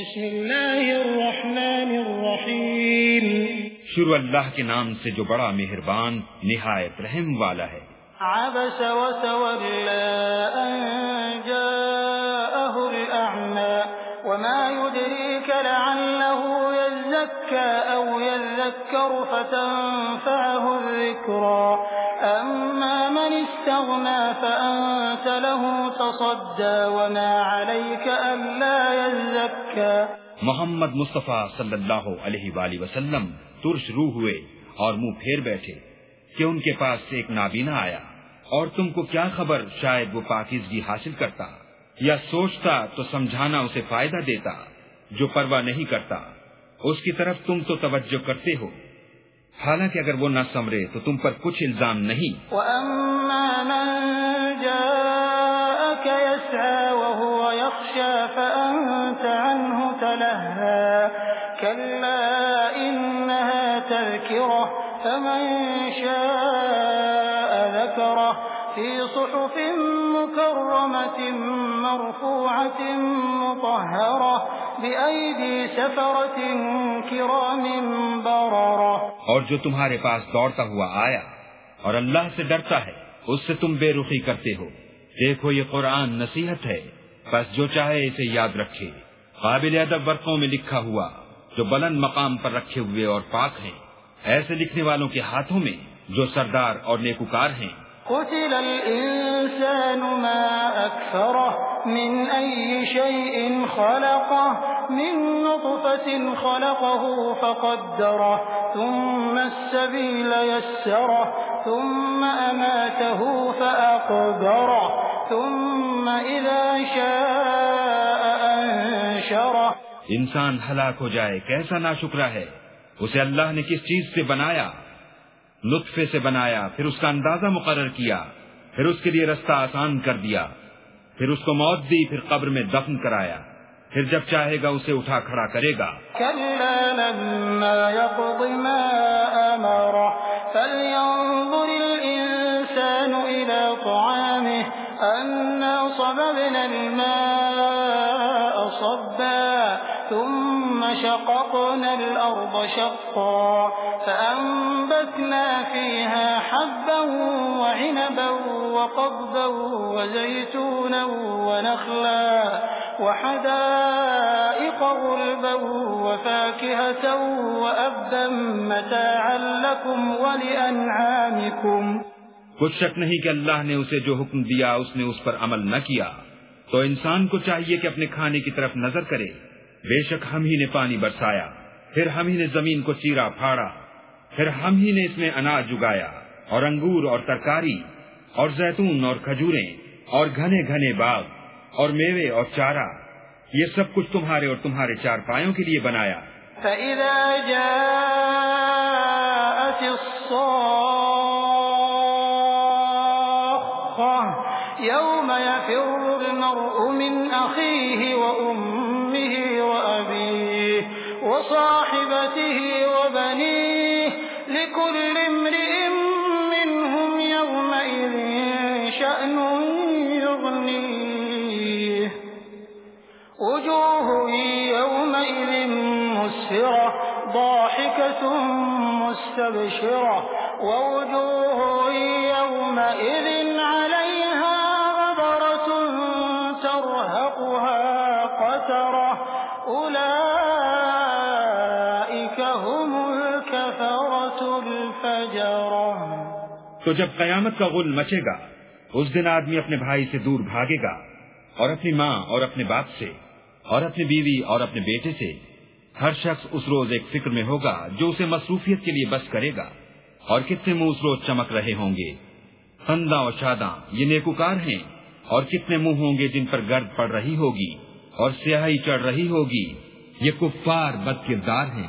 بسم الله الرحمن الرحيم شروع اللہ کے نام سے جو بڑا مہربان نہایت رحم والا ہے۔ عبس وتولى أن جاءه الأعمى وما يدريك لعله يزكى أو يذكر فتنفعه الذكرى أما من استغنى فأنت له تصدى وما عليك ألا يزكى محمد مصطفیٰ صلی اللہ علیہ وآلہ وسلم ترش روح ہوئے اور منہ پھیر بیٹھے کہ ان کے پاس سے ایک نابینا آیا اور تم کو کیا خبر شاید وہ پاکیزگی حاصل کرتا یا سوچتا تو سمجھانا اسے فائدہ دیتا جو پرواہ نہیں کرتا اس کی طرف تم تو توجہ کرتے ہو حالانکہ اگر وہ نہ سمرے تو تم پر کچھ الزام نہیں۔ وأما من جاءك يسعى وهو يخشى فأنت صحف مكرمة مرفوعة مطهرة بأيدي سفرة كرام بررة. اور جو تمہارے پاس دوڑتا ہوا آیا اور اللہ سے ڈرتا ہے، اس سے تم بے رخی کرتے ہو۔ دیکھو، یہ قرآن نصیحت ہے۔ بس جو چاہے اسے یاد رکھے۔ قابل ادب ورقوں میں لکھا ہوا، جو بلند مقام پر رکھے ہوئے اور پاک ہیں۔ ایسے لکھنے والوں کے ہاتھوں میں جو سردار اور نیکوکار ہیں۔ قتل الإنسان ما أكثره من أي شيء خلقه، من نطفة خلقه فقدره، ثم السبيل يسره، ثم أماته فأقدره ثم إذا شاء أنشره. انسان ہلاک ہو جائے، کیسا نا ہے؟ اسے اللہ نے کس چیز سے بنایا؟ لطفے سے بنایا، پھر اس کا اندازہ مقرر کیا، پھر اس کے لیے رستہ آسان کر دیا، پھر اس کو موت دی، پھر قبر میں دفن کرایا، پھر جب چاہے گا اسے اٹھا کھڑا کرے گا۔ ثم شققنا الأرض شقا، فأنبتنا فيها حبا وعنبا وقضبا وزيتونا ونخلا وحدائق غلبا وفاكهة وأبا متاعا لكم ولأنعامكم. کچھ شک نہیں کہ اللہ نے اسے جو حکم دیا اس نے اس پر عمل نہ کیا، تو انسان کو چاہیے کہ اپنے کھانے کی طرف نظر کرے۔ بے شک ہم ہی نے پانی برسایا، پھر ہم ہی نے زمین کو چیرا پھاڑا، پھر ہم ہی نے اس میں اناج اگایا اور انگور اور ترکاری اور زیتون اور کھجوریں اور گھنے گھنے باغ اور میوے اور چارہ، یہ سب کچھ تمہارے اور تمہارے چار پایوں کے لیے بنایا۔ فإذا جاءت يوم يفر المرء من أخيه وأمه وأبيه وصاحبته وبنيه لكل امرئ منهم يومئذ شأن يغنيه. وجوه يومئذ مسفرة، ضاحكة مستبشرة. ووجوه يومئذ عليها قترة أولئك هم الكفرة الفجرة تو جب قیامت کا غل مچے گا، اس دن آدمی اپنے بھائی سے دور بھاگے گا، اور اپنی ماں اور اپنے باپ سے، اور اپنی بیوی اور اپنے بیٹے سے، ہر شخص اس روز ایک فکر میں ہوگا جو اسے مصروفیت کے لیے بس کرے گا، اور کتنے منہ اس روز چمک رہے ہوں گے۔ خندہ اور شاداں، یہ نیکوکار ہیں، اور کتنے منہ ہوں گے جن پر گرد پڑ رہی ہوگی۔ اور سیاہی چڑھ رہی ہوگی۔ یہ کفار بد کردار ہیں۔